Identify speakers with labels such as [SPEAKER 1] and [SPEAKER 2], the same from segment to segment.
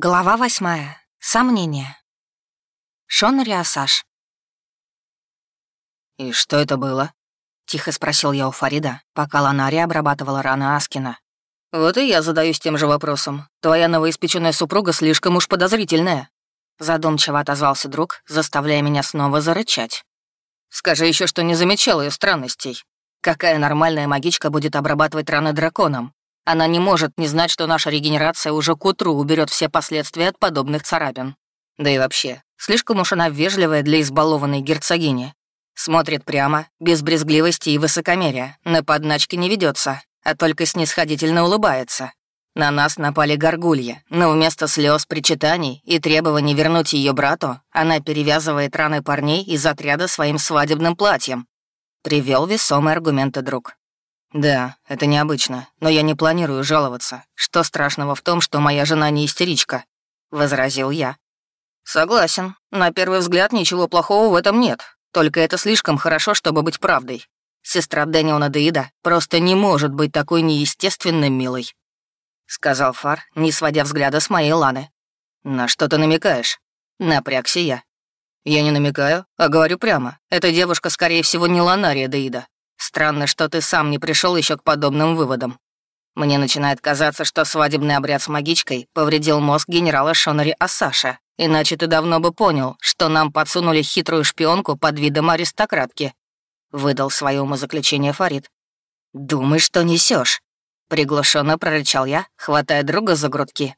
[SPEAKER 1] Глава восьмая. Сомнение. Шон Риасаш.
[SPEAKER 2] «И что это было?» — тихо спросил я у Фарида, пока Ланари обрабатывала раны Аскина. «Вот и я задаюсь тем же вопросом. Твоя новоиспеченная супруга слишком уж подозрительная». Задумчиво отозвался друг, заставляя меня снова зарычать. «Скажи еще, что не замечал ее странностей. Какая нормальная магичка будет обрабатывать раны драконом? Она не может не знать, что наша регенерация уже к утру уберет все последствия от подобных царапин. Да и вообще, слишком уж она вежливая для избалованной герцогини. Смотрит прямо, без брезгливости и высокомерия, на подначки не ведется, а только снисходительно улыбается. На нас напали горгульи, но вместо слез, причитаний и требований вернуть ее брату, она перевязывает раны парней из отряда своим свадебным платьем. Привел весомые аргументы друг. «Да, это необычно, но я не планирую жаловаться. Что страшного в том, что моя жена не истеричка?» — возразил я. «Согласен. На первый взгляд ничего плохого в этом нет. Только это слишком хорошо, чтобы быть правдой. Сестра Дэниона Деида просто не может быть такой неестественно милой», — сказал Фар, не сводя взгляда с моей Ланы. «На что ты намекаешь?» — напрягся я. «Я не намекаю, а говорю прямо. Эта девушка, скорее всего, не Ланария Деида. Странно, что ты сам не пришел еще к подобным выводам. Мне начинает казаться, что свадебный обряд с магичкой повредил мозг генерала Шонари Асаша. Иначе ты давно бы понял, что нам подсунули хитрую шпионку под видом аристократки. Выдал свое умозаключение Фарид. «Думай, что несешь, приглушенно прорычал я, хватая друга за грудки.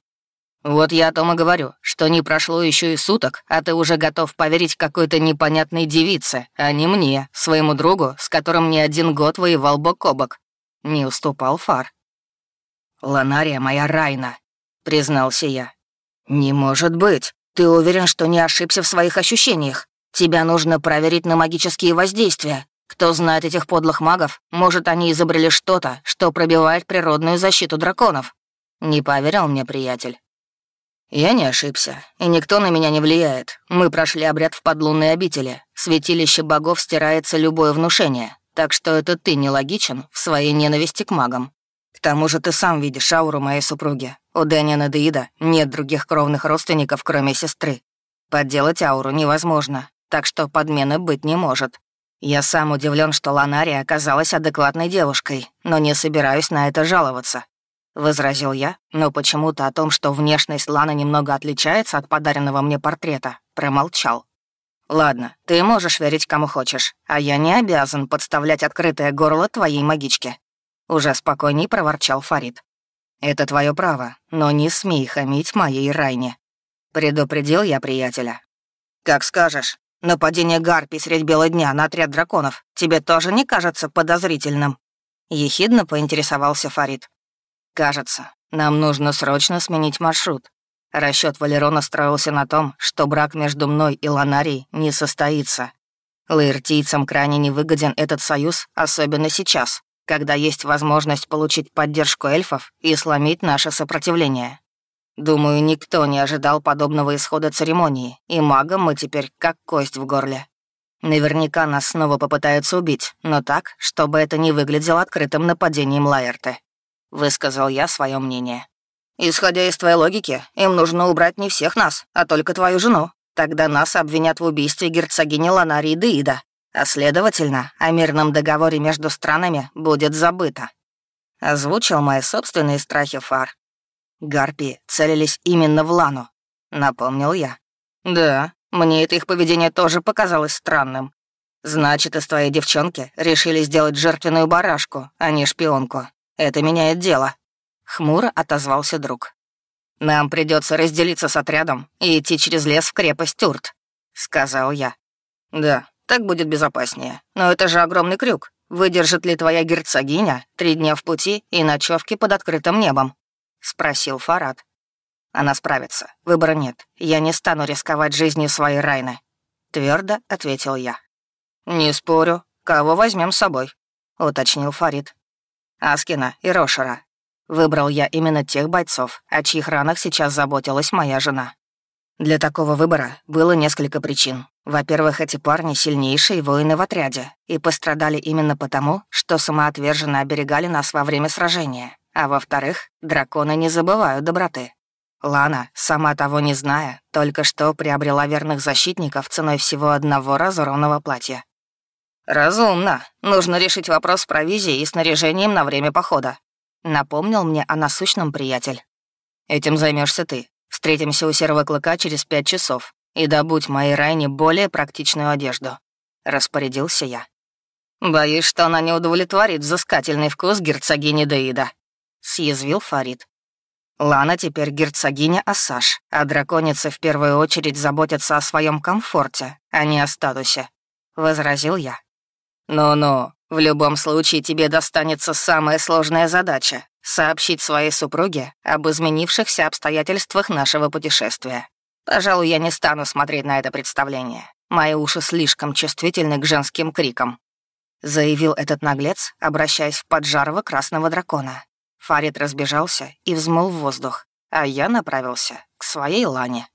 [SPEAKER 2] «Вот я о том и говорю, что не прошло еще и суток, а ты уже готов поверить какой-то непонятной девице, а не мне, своему другу, с которым не один год воевал бок о бок». Не уступал Фар. «Ланария моя Райна», — признался я. «Не может быть. Ты уверен, что не ошибся в своих ощущениях? Тебя нужно проверить на магические воздействия. Кто знает этих подлых магов, может, они изобрели что-то, что пробивает природную защиту драконов». Не поверил мне приятель. «Я не ошибся, и никто на меня не влияет. Мы прошли обряд в подлунной обители. Святилище богов стирается любое внушение, так что это ты нелогичен в своей ненависти к магам. К тому же ты сам видишь ауру моей супруги. У Дэниана Деида нет других кровных родственников, кроме сестры. Подделать ауру невозможно, так что подмены быть не может. Я сам удивлен, что Ланария оказалась адекватной девушкой, но не собираюсь на это жаловаться. — возразил я, но почему-то о том, что внешность Ланы немного отличается от подаренного мне портрета, промолчал. «Ладно, ты можешь верить кому хочешь, а я не обязан подставлять открытое горло твоей магичке», — уже спокойней проворчал Фарид. «Это твое право, но не смей хамить моей Райне», — предупредил я приятеля. «Как скажешь. Нападение Гарпи средь бела дня на отряд драконов тебе тоже не кажется подозрительным?» Ехидно поинтересовался Фарид. Кажется, нам нужно срочно сменить маршрут. Расчет Валерона строился на том, что брак между мной и Ланарией не состоится. Лаиртийцам крайне невыгоден этот союз, особенно сейчас, когда есть возможность получить поддержку эльфов и сломить наше сопротивление. Думаю, никто не ожидал подобного исхода церемонии, и магам мы теперь как кость в горле. Наверняка нас снова попытаются убить, но так, чтобы это не выглядело открытым нападением Лаэрты. — высказал я свое мнение. «Исходя из твоей логики, им нужно убрать не всех нас, а только твою жену. Тогда нас обвинят в убийстве герцогини Ланарии Деида, а следовательно, о мирном договоре между странами будет забыто». Озвучил мои собственные страхи Фар. Гарпии целились именно в Лану, напомнил я. «Да, мне это их поведение тоже показалось странным. Значит, из твоей девчонки решили сделать жертвенную барашку, а не шпионку. Это меняет дело», — хмуро отозвался друг. «Нам придется разделиться с отрядом и идти через лес в крепость Тюрт», — сказал я. «Да, так будет безопаснее. Но это же огромный крюк. Выдержит ли твоя герцогиня три дня в пути и ночевки под открытым небом?» — спросил Фарад. «Она справится. Выбора нет. Я не стану рисковать жизнью своей Райны», — твердо ответил я. «Не спорю. Кого возьмем с собой?» — уточнил Фарид. Аскина и Рошера. Выбрал я именно тех бойцов, о чьих ранах сейчас заботилась моя жена. Для такого выбора было несколько причин. Во-первых, эти парни — сильнейшие воины в отряде и пострадали именно потому, что самоотверженно оберегали нас во время сражения. А во-вторых, драконы не забывают доброты. Лана, сама того не зная, только что приобрела верных защитников ценой всего одного разорванного платья. «Разумно. Нужно решить вопрос с провизией и снаряжением на время похода», — напомнил мне о насущном приятель. «Этим займешься ты. Встретимся у серого клыка через пять часов и добудь моей Райне более практичную одежду», — распорядился я. «Боюсь, что она не удовлетворит взыскательный вкус герцогини Деида», — съязвил Фарид. Лана теперь герцогиня Асаш, а драконицы в первую очередь заботятся о своем комфорте, а не о статусе», — возразил я. «Ну-ну, в любом случае тебе достанется самая сложная задача — сообщить своей супруге об изменившихся обстоятельствах нашего путешествия. Пожалуй, я не стану смотреть на это представление. Мои уши слишком чувствительны к женским крикам», — заявил этот наглец, обращаясь в поджарого красного дракона. Фарид разбежался и взмыл в воздух, а я направился к своей лане.